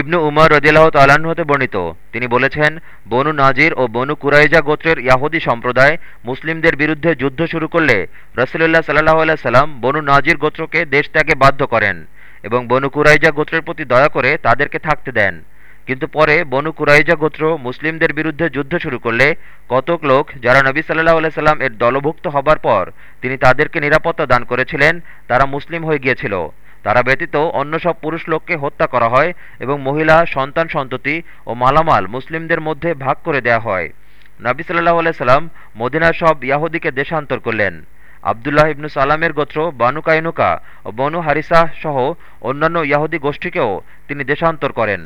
ইবনু উমর রদিল্লাহ তাল্লাহ্ন হতে বর্ণিত। তিনি বলেছেন, বনু নাজির ও বনু কুরাইজা গোত্রের ইয়াহুদি সম্প্রদায় মুসলিমদের বিরুদ্ধে যুদ্ধ শুরু করলে রসুল্লাহ সাল্লাহ আল্লাহ সাল্লাম বনু নাজির গোত্রকে দেশ ত্যাগে বাধ্য করেন এবং বনু কুরাইজা গোত্রের প্রতি দয়া করে তাদেরকে থাকতে দেন। কিন্তু পরে বনু কুরাইজা গোত্র মুসলিমদের বিরুদ্ধে যুদ্ধ শুরু করলে কতক লোক যারা নবী সাল্লাহ আল্লাহ সাল্লাম এর দলভুক্ত হবার পর তিনি তাদেরকে নিরাপত্তা দান করেছিলেন, তারা মুসলিম হয়ে গিয়েছিল। তারা ব্যতীত অন্য সব পুরুষ লোককে হত্যা করা হয় এবং মহিলা, সন্তান সন্ততি ও মালামাল মুসলিমদের মধ্যে ভাগ করে দেয়া হয়। নাবি সাল্লাহ সাল্লাম মদিনার সব ইয়াহুদিকে দেশান্তর করলেন। আবদুল্লাহ ইবনু সালামের গোত্র বানু কাইনুকা ও বনু হারিসাহ সহ অন্যান্য ইয়াহুদি গোষ্ঠীকেও তিনি দেশান্তর করেন।